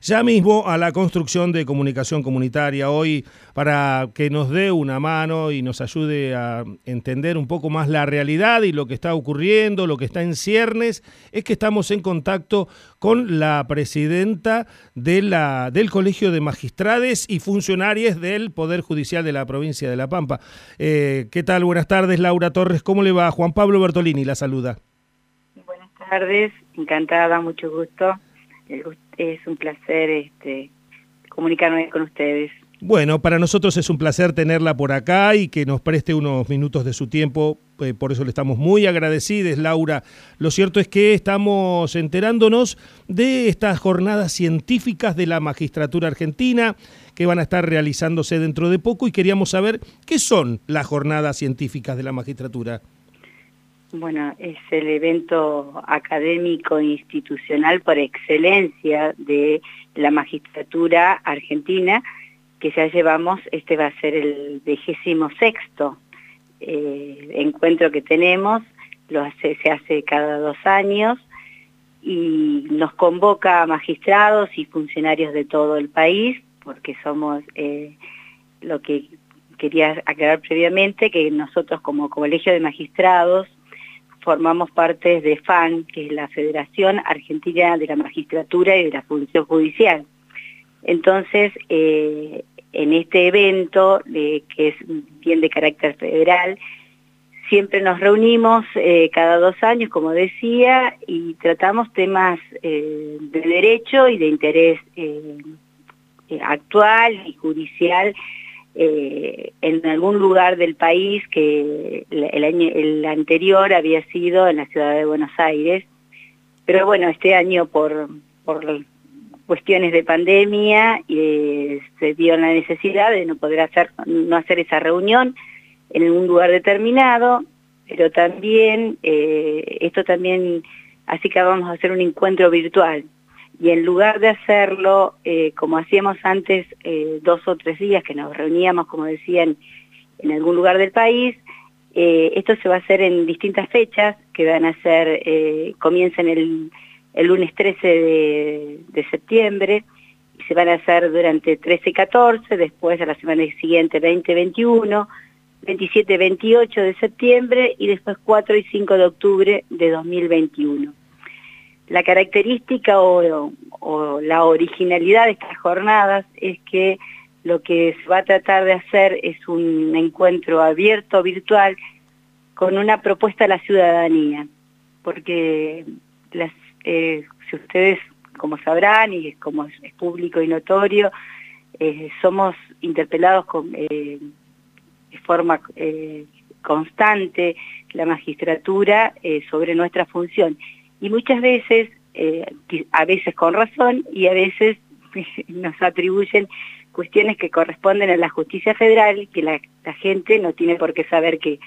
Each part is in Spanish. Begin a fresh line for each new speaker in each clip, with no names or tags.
ya mismo a la construcción de comunicación comunitaria hoy para que nos dé una mano y nos ayude a entender un poco más la realidad y lo que está ocurriendo, lo que está en ciernes, es que estamos en contacto con la presidenta del Colegio de Magistrades y Funcionarios del Poder Judicial de la provincia de La Pampa. Eh, ¿Qué tal? Buenas tardes, Laura Torres. ¿Cómo le va? Juan Pablo Bertolini la saluda.
Buenas tardes, encantada, mucho gusto es un placer este, comunicarme con ustedes.
Bueno, para nosotros es un placer tenerla por acá y que nos preste unos minutos de su tiempo, eh, por eso le estamos muy agradecidos, Laura. Lo cierto es que estamos enterándonos de estas jornadas científicas de la magistratura argentina que van a estar realizándose dentro de poco y queríamos saber qué son las jornadas científicas de la magistratura.
Bueno, es el evento académico e institucional por excelencia de la magistratura argentina, que ya llevamos, este va a ser el vigésimo sexto eh, encuentro que tenemos, lo hace, se hace cada dos años y nos convoca a magistrados y funcionarios de todo el país, porque somos eh, lo que quería aclarar previamente, que nosotros como Colegio de Magistrados formamos parte de FAN, que es la Federación Argentina de la Magistratura y de la Función Judicial. Entonces, eh, en este evento, que es bien de carácter federal, siempre nos reunimos eh, cada dos años, como decía, y tratamos temas eh, de derecho y de interés actual y judicial eh, en algún lugar del país que el, año, el anterior había sido en la ciudad de Buenos Aires, pero bueno, este año por, por cuestiones de pandemia eh, se dio la necesidad de no poder hacer, no hacer esa reunión en un lugar determinado, pero también, eh, esto también, así que vamos a hacer un encuentro virtual, y en lugar de hacerlo eh, como hacíamos antes, eh, dos o tres días que nos reuníamos, como decían, en algún lugar del país, eh, esto se va a hacer en distintas fechas, que van a ser, comienzan el, el, lunes 13 de, de, septiembre, y se van a hacer durante 13 y 14, después a la semana siguiente 20 21, 27 28 de septiembre, y después 4 y 5 de octubre de 2021. La característica o, la originalidad de estas jornadas es que lo que se va a tratar de hacer es un encuentro abierto, virtual, con una propuesta a la ciudadanía, porque las, eh, si ustedes, como sabrán, y como es, público y notorio, eh, somos interpelados con, eh, de forma constante la magistratura sobre nuestra función y muchas veces, eh, a veces con razón y a veces nos atribuyen cuestiones que corresponden a la justicia federal, que la, gente no tiene por qué saber que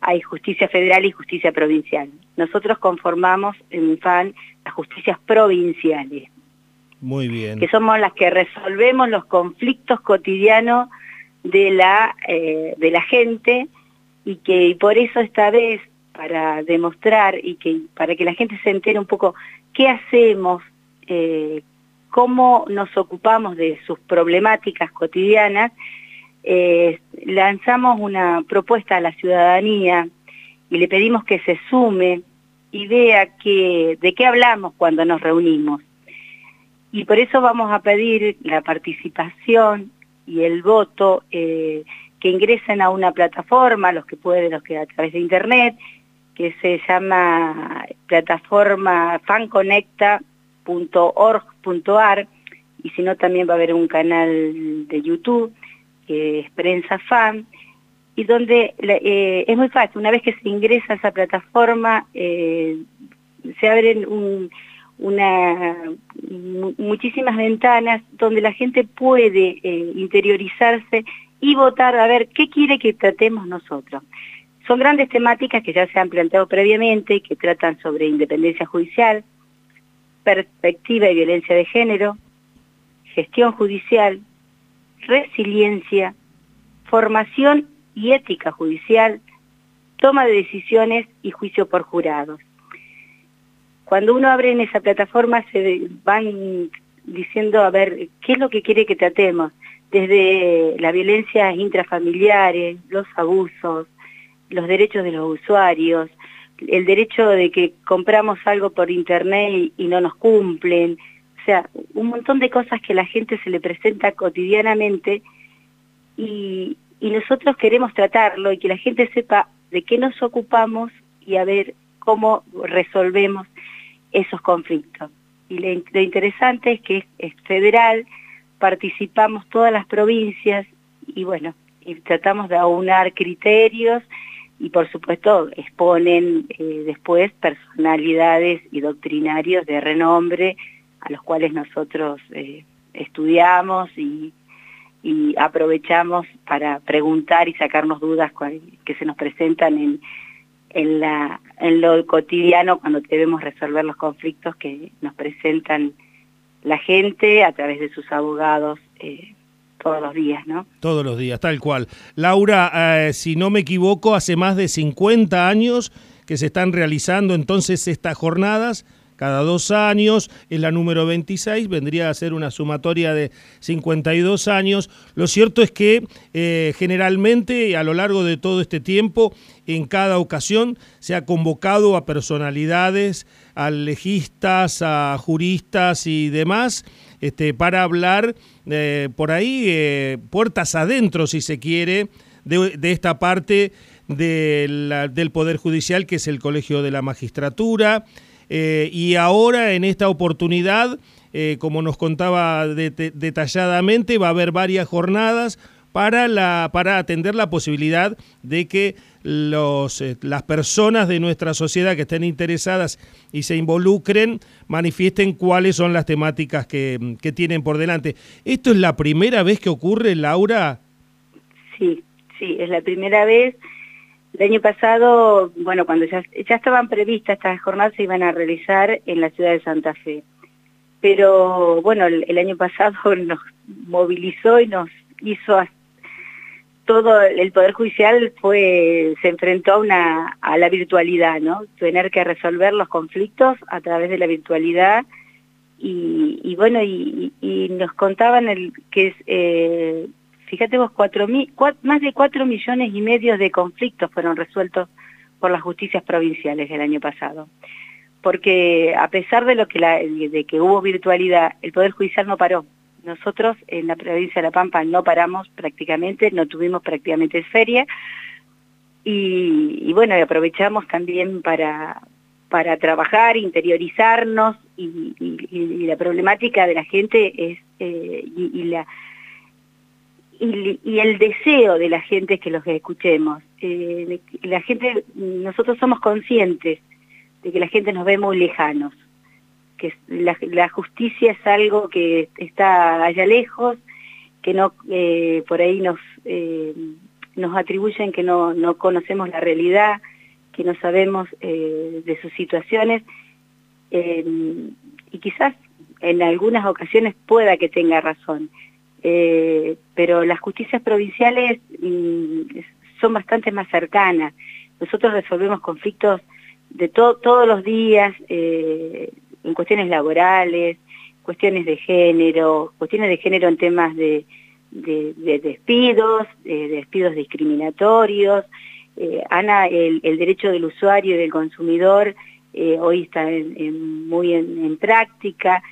hay justicia federal y justicia provincial. Nosotros conformamos en FAN las justicias provinciales.
Muy bien.
Que somos las que resolvemos los conflictos cotidianos de la, eh, de la gente y que por eso esta vez para demostrar y que para que la gente se entere un poco qué hacemos, eh, cómo nos ocupamos de sus problemáticas cotidianas, eh, lanzamos una propuesta a la ciudadanía y le pedimos que se sume y vea que, de qué hablamos cuando nos reunimos. Y por eso vamos a pedir la participación y el voto eh, que ingresen a una plataforma, los que pueden, los que a través de internet, que se llama plataforma fanconecta.org.ar y si no también va a haber un canal de YouTube que es Prensa Fan y donde eh, es muy fácil, una vez que se ingresa a esa plataforma eh, se abren muchísimas ventanas donde la gente puede eh, interiorizarse y votar a ver qué quiere que tratemos nosotros. Son grandes temáticas que ya se han planteado previamente, que tratan sobre independencia judicial, perspectiva y violencia de género, gestión judicial, resiliencia, formación y ética judicial, toma de decisiones y juicio por jurados. Cuando uno abre en esa plataforma se van diciendo, a ver, ¿qué es lo que quiere que tratemos? Desde la violencia intrafamiliares, los abusos, los derechos de los usuarios, el derecho de que compramos algo por internet y, no nos cumplen, o sea, un montón de cosas que la gente se le presenta cotidianamente y, y nosotros queremos tratarlo y que la gente sepa de qué nos ocupamos y a ver cómo resolvemos esos conflictos. Y lo, interesante es que es, federal, participamos todas las provincias y bueno, y tratamos de aunar criterios y por supuesto exponen eh, después personalidades y doctrinarios de renombre a los cuales nosotros eh, estudiamos y, aprovechamos para preguntar y sacarnos dudas que se nos presentan en, en, la, en lo cotidiano cuando debemos resolver los conflictos que nos presentan la gente a través de sus abogados eh, todos los días, ¿no?
Todos los días, tal cual. Laura, eh, si no me equivoco, hace más de 50 años que se están realizando entonces estas jornadas cada dos años, es la número 26, vendría a ser una sumatoria de 52 años. Lo cierto es que eh, generalmente a lo largo de todo este tiempo, en cada ocasión, se ha convocado a personalidades, a legistas, a juristas y demás, este, para hablar eh, por ahí, eh, puertas adentro, si se quiere, de, esta parte del Poder Judicial, que es el Colegio de la Magistratura, eh, y ahora en esta oportunidad, como nos contaba detalladamente, va a haber varias jornadas para, la, para atender la posibilidad de que los, eh, las personas de nuestra sociedad que estén interesadas y se involucren manifiesten cuáles son las temáticas que, que tienen por delante. ¿Esto es la primera vez que ocurre, Laura?
Sí, sí, es la primera vez. El año pasado, bueno, cuando ya, ya estaban previstas estas jornadas, se iban a realizar en la ciudad de Santa Fe. Pero bueno, el, año pasado nos movilizó y nos hizo todo el Poder Judicial fue se enfrentó a, una, a la virtualidad, ¿no? Tener que resolver los conflictos a través de la virtualidad y, bueno, y, nos contaban el, que es, eh, fíjate vos, cuatro más de cuatro millones y medio de conflictos fueron resueltos por las justicias provinciales el año pasado. Porque a pesar de, lo que, la, de que hubo virtualidad, el Poder Judicial no paró. Nosotros en la provincia de La Pampa no paramos prácticamente, no tuvimos prácticamente feria. Y, bueno, aprovechamos también para, para trabajar, interiorizarnos y, la problemática de la gente es, eh, y, la, y, el deseo de la gente es que los escuchemos. Eh, la gente, nosotros somos conscientes de que la gente nos ve muy lejanos, que la, justicia es algo que está allá lejos, que no eh, por ahí nos, eh, nos atribuyen que no, no conocemos la realidad, que no sabemos de sus situaciones, y quizás en algunas ocasiones pueda que tenga razón eh, pero las justicias provinciales mm, son bastante más cercanas. Nosotros resolvemos conflictos de todos los días, eh, en cuestiones laborales, cuestiones de género, cuestiones de género en temas de, despidos, de despidos discriminatorios. Eh, Ana, el, derecho del usuario y del consumidor hoy está muy en, práctica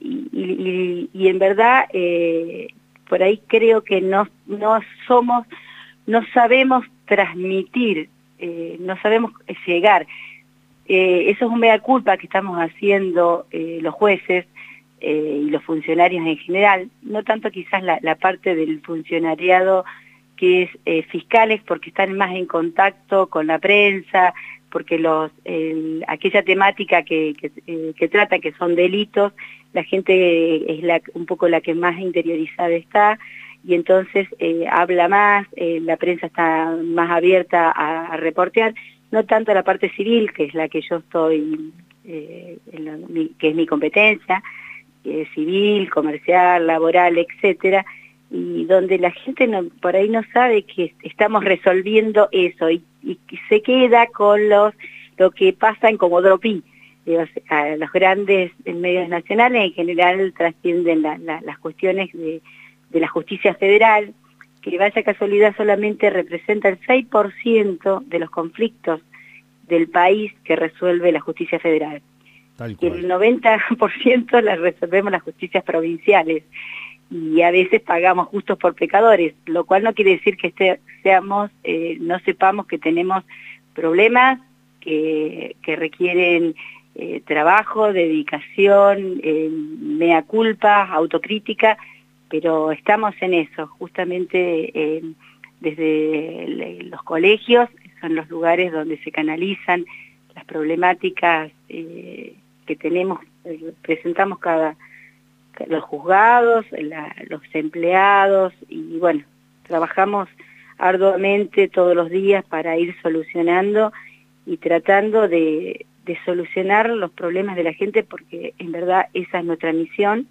y, en verdad eh, por ahí creo que no, no somos, no sabemos transmitir, eh, no sabemos llegar. Eh, eso es un mea culpa que estamos haciendo los jueces y los funcionarios en general, no tanto quizás la, parte del funcionariado que es fiscales porque están más en contacto con la prensa, porque los, aquella temática que, trata, que son delitos, la gente es la, un poco la que más interiorizada está y entonces eh, habla más, eh, la prensa está más abierta a, reportear, no tanto la parte civil, que es la que yo estoy, eh, que es mi competencia, civil, comercial, laboral, etcétera, y donde la gente no, por ahí no sabe que estamos resolviendo eso y, se queda con los lo que pasa en Comodoro a los grandes medios nacionales en general trascienden las cuestiones de, la justicia federal, que vaya casualidad solamente representa el 6% de los conflictos del país que resuelve la justicia federal. Y el 90% las resolvemos las justicias provinciales y a veces pagamos justos por pecadores, lo cual no quiere decir que este, seamos, eh, no sepamos que tenemos problemas que, que requieren eh, trabajo, dedicación, eh, mea culpa, autocrítica, pero estamos en eso, justamente eh, desde los colegios, son los lugares donde se canalizan las problemáticas que tenemos, presentamos cada los juzgados, los empleados y bueno, trabajamos arduamente todos los días para ir solucionando y tratando de solucionar los problemas de la gente porque en verdad esa es nuestra misión,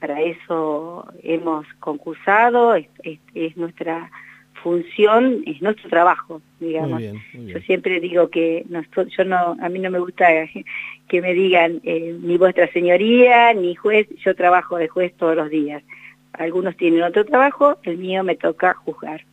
para eso hemos concursado, es, nuestra función, es nuestro trabajo, digamos. Yo siempre digo que yo no, a mí no me gusta que me digan eh, ni vuestra señoría, ni juez, yo trabajo de juez todos los días. Algunos tienen otro trabajo, el mío me toca juzgar.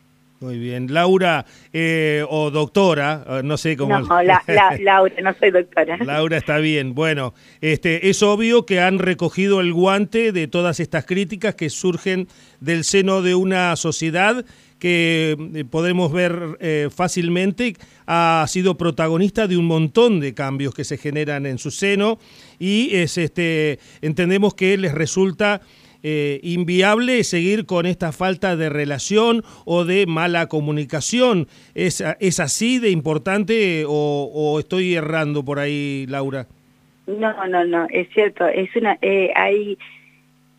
Muy bien. Laura, eh, o doctora, eh, no sé cómo...
No, Laura, no soy doctora.
Laura está bien. Bueno, este, es obvio que han recogido el guante de todas estas críticas que surgen del seno de una sociedad que eh, podemos ver fácilmente ha sido protagonista de un montón de cambios que se generan en su seno y es este entendemos que les resulta eh, inviable seguir con esta falta de relación o de mala comunicación. ¿Es, es así de importante o, estoy errando por ahí, Laura?
No, no, no, es cierto. Es una, eh, hay,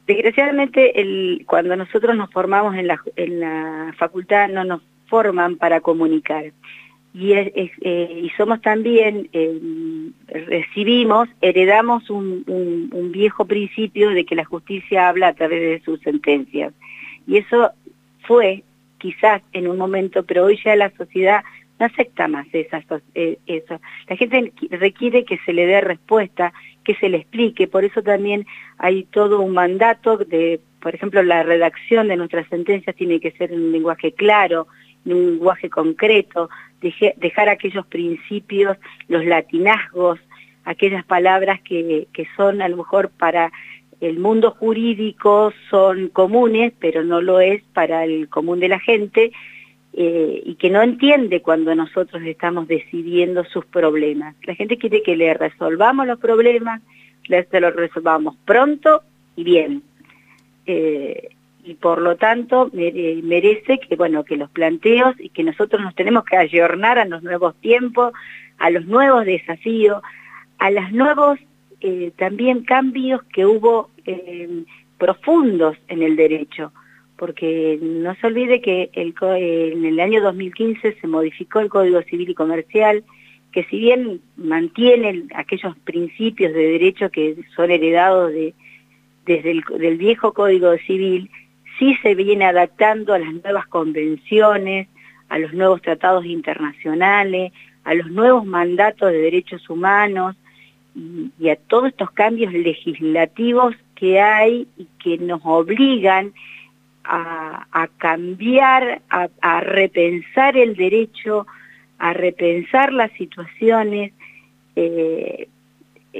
desgraciadamente, el, cuando nosotros nos formamos en la, en la facultad no nos forman para comunicar y, eh, y somos también, eh, recibimos, heredamos un, viejo principio de que la justicia habla a través de sus sentencias. Y eso fue quizás en un momento, pero hoy ya la sociedad no acepta más esa, eh, eso. La gente requiere que se le dé respuesta, que se le explique, por eso también hay todo un mandato de, por ejemplo, la redacción de nuestras sentencias tiene que ser en un lenguaje claro, en un lenguaje concreto, dejar aquellos principios, los latinazgos, aquellas palabras que, que son a lo mejor para el mundo jurídico son comunes, pero no lo es para el común de la gente, eh, y que no entiende cuando nosotros estamos decidiendo sus problemas. La gente quiere que le resolvamos los problemas, le los resolvamos pronto y bien. Eh, y por lo tanto merece que bueno que los planteos y que nosotros nos tenemos que ayornar a los nuevos tiempos, a los nuevos desafíos, a los nuevos eh, también cambios que hubo eh, profundos en el derecho, porque no se olvide que el, en el año 2015 se modificó el Código Civil y Comercial, que si bien mantiene aquellos principios de derecho que son heredados de, desde el del viejo Código Civil, sí se viene adaptando a las nuevas convenciones, a los nuevos tratados internacionales, a los nuevos mandatos de derechos humanos y, a todos estos cambios legislativos que hay y que nos obligan a, cambiar, a, repensar el derecho, a repensar las situaciones. Eh,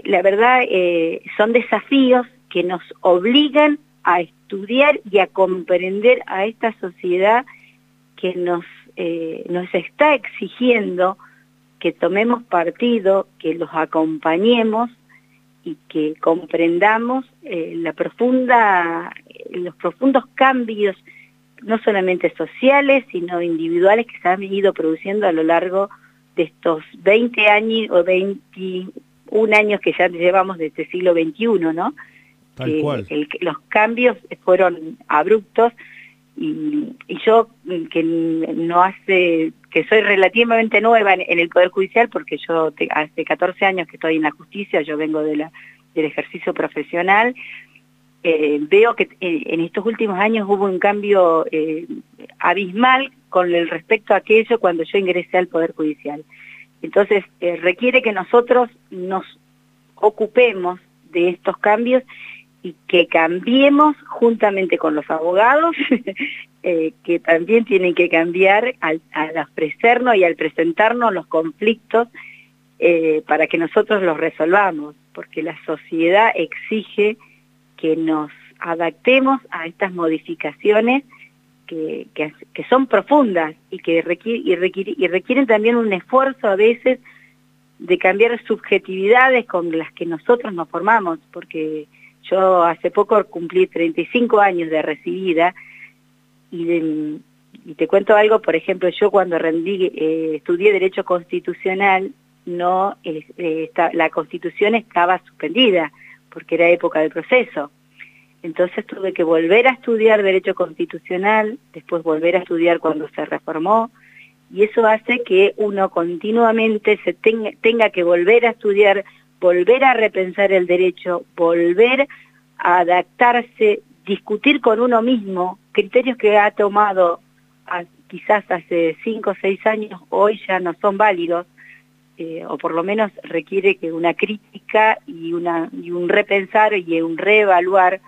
la verdad, eh, son desafíos que nos obligan a estudiar y a comprender a esta sociedad que nos, eh, nos está exigiendo que tomemos partido, que los acompañemos y que comprendamos eh, la profunda, los profundos cambios, no solamente sociales, sino individuales que se han ido produciendo a lo largo de estos 20 años o 21 años que ya llevamos de este siglo XXI, ¿no? Los cambios fueron abruptos y, yo que no hace que soy relativamente nueva en, el Poder Judicial porque yo hace 14 años que estoy en la justicia, yo vengo de la, del ejercicio profesional, eh, veo que eh, en estos últimos años hubo un cambio eh, abismal con el respecto a aquello cuando yo ingresé al Poder Judicial. Entonces, requiere que nosotros nos ocupemos de estos cambios y que cambiemos juntamente con los abogados, eh, que también tienen que cambiar al, ofrecernos y al presentarnos los conflictos eh, para que nosotros los resolvamos, porque la sociedad exige que nos adaptemos a estas modificaciones que, son profundas y que y requieren también un esfuerzo a veces de cambiar subjetividades con las que nosotros nos formamos, porque yo hace poco cumplí 35 años de recibida y, te cuento algo, por ejemplo, yo cuando rendí, eh, estudié Derecho Constitucional, no eh, la Constitución estaba suspendida, porque era época del proceso. Entonces tuve que volver a estudiar Derecho Constitucional, después volver a estudiar cuando se reformó, y eso hace que uno continuamente se tenga, tenga que volver a estudiar, volver a repensar el derecho, volver a adaptarse, discutir con uno mismo, criterios que ha tomado quizás hace cinco o seis años, hoy ya no son válidos, eh, o por lo menos requiere que una crítica y, una, y un repensar y un reevaluar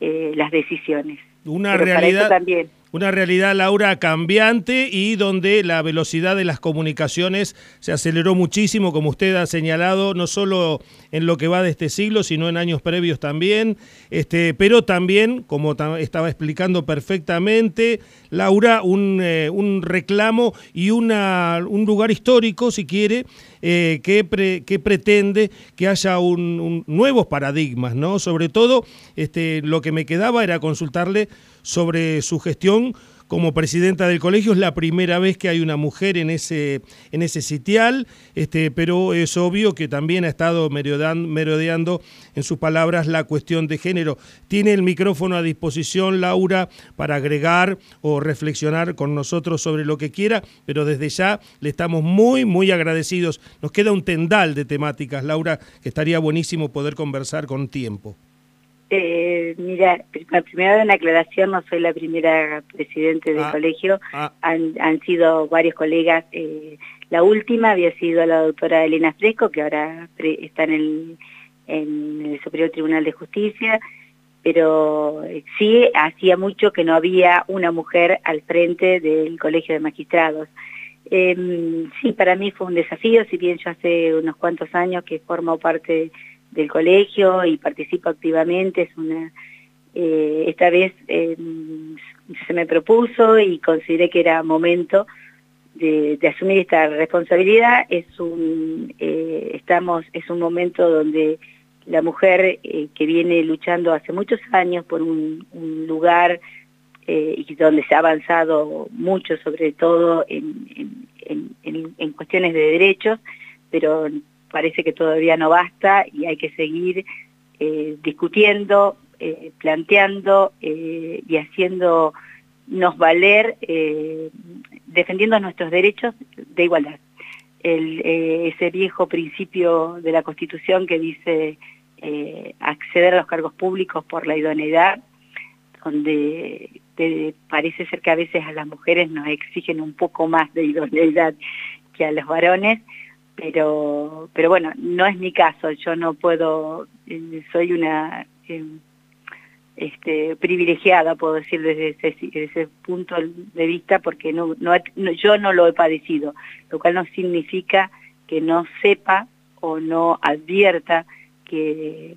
eh, las decisiones.
Una realidad también una realidad, Laura, cambiante y donde la velocidad de las comunicaciones se aceleró muchísimo, como usted ha señalado, no solo en lo que va de este siglo, sino en años previos también, este, pero también, como estaba explicando perfectamente, Laura, un, eh, un reclamo y una, un lugar histórico, si quiere, eh, que, que, pretende que haya un, nuevos paradigmas, ¿no? Sobre todo, este, lo que me quedaba era consultarle sobre su gestión como presidenta del colegio. Es la primera vez que hay una mujer en ese, en ese sitial, este, pero es obvio que también ha estado merodeando, en sus palabras la cuestión de género. Tiene el micrófono a disposición, Laura, para agregar o reflexionar con nosotros sobre lo que quiera, pero desde ya le estamos muy, muy agradecidos. Nos queda un tendal de temáticas, Laura, que estaría buenísimo poder conversar con tiempo.
Eh, mira, primero una aclaración, no soy la primera presidente del ah, colegio, ah. Han, sido varios colegas, eh, la última había sido la doctora Elena Fresco, que ahora está en el, en el Superior Tribunal de Justicia, pero eh, sí hacía mucho que no había una mujer al frente del Colegio de Magistrados. Em, sí, para mí fue un desafío, si bien yo hace unos cuantos años que formo parte del colegio y participo activamente. Es una, eh, esta vez eh, se me propuso y consideré que era momento de, asumir esta responsabilidad. Es un, eh, estamos, es un momento donde la mujer que viene luchando hace muchos años por un, lugar y donde se ha avanzado mucho, sobre todo en, en cuestiones de derechos, pero parece que todavía no basta y hay que seguir eh, discutiendo, eh, planteando eh, y haciéndonos valer, defendiendo nuestros derechos de igualdad. ese viejo principio de la Constitución que dice acceder a los cargos públicos por la idoneidad, donde parece ser que a veces a las mujeres nos exigen un poco más de idoneidad que a los varones, pero, pero bueno, no es mi caso, yo no puedo, eh, soy una eh, este, privilegiada, puedo decir desde ese, punto de vista, porque no, no, yo no lo he padecido, lo cual no significa que no sepa o no advierta que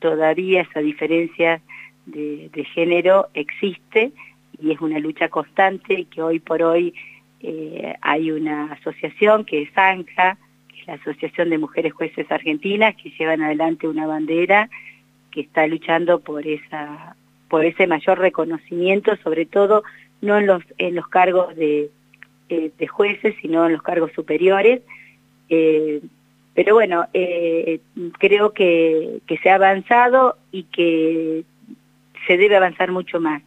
todavía esa diferencia de, de género existe y es una lucha constante que hoy por hoy eh, hay una asociación que es ANJA, que es la Asociación de Mujeres Jueces Argentinas, que llevan adelante una bandera que está luchando por esa por ese mayor reconocimiento, sobre todo no en los, en los cargos de, eh, jueces, sino en los cargos superiores. Eh, pero bueno, creo que, que se ha avanzado y que se debe avanzar mucho más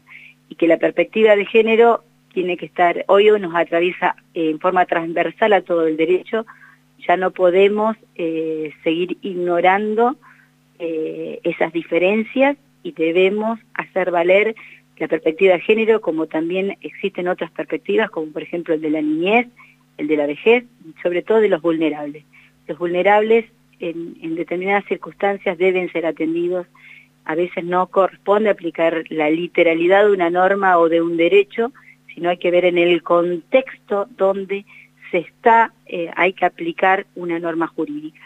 y que la perspectiva de género tiene que estar, hoy nos atraviesa eh, en forma transversal a todo el derecho, ya no podemos eh, seguir ignorando eh, esas diferencias y debemos hacer valer la perspectiva de género como también existen otras perspectivas como por ejemplo el de la niñez, el de la vejez, sobre todo de los vulnerables. Los vulnerables en, determinadas circunstancias deben ser atendidos. A veces no corresponde aplicar la literalidad de una norma o de un derecho, sino hay que ver en el contexto donde se está, eh, hay que aplicar una norma jurídica.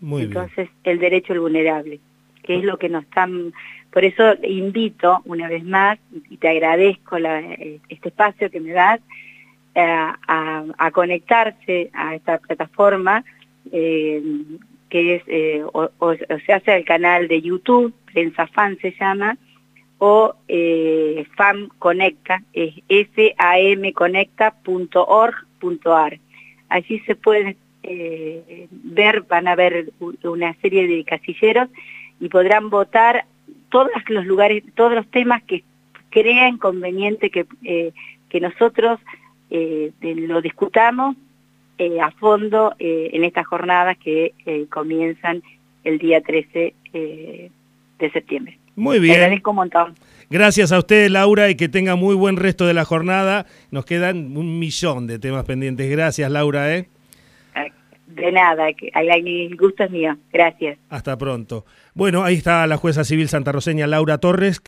Entonces, el derecho al vulnerable, que es lo que nos están... Por eso invito una vez más, y te agradezco este espacio que me das, eh, a, conectarse a esta plataforma, eh, que es, eh, o, se hace el canal de YouTube, Prensa Fan se llama, o eh, FAM Conecta, es famconecta.org.ar. Allí se pueden ver, van a ver una serie de casilleros y podrán votar todos los lugares, todos los temas que crean conveniente que, que nosotros eh, lo discutamos eh, a fondo eh, en estas jornadas que comienzan el día 13 de septiembre.
Muy bien.
agradezco un montón.
Gracias a usted, Laura, y que tenga muy buen resto de la jornada. Nos quedan un millón de temas pendientes. Gracias, Laura. ¿eh?
De nada, el gusto es mío. Gracias.
Hasta pronto. Bueno, ahí está la jueza civil santarroseña Laura Torres.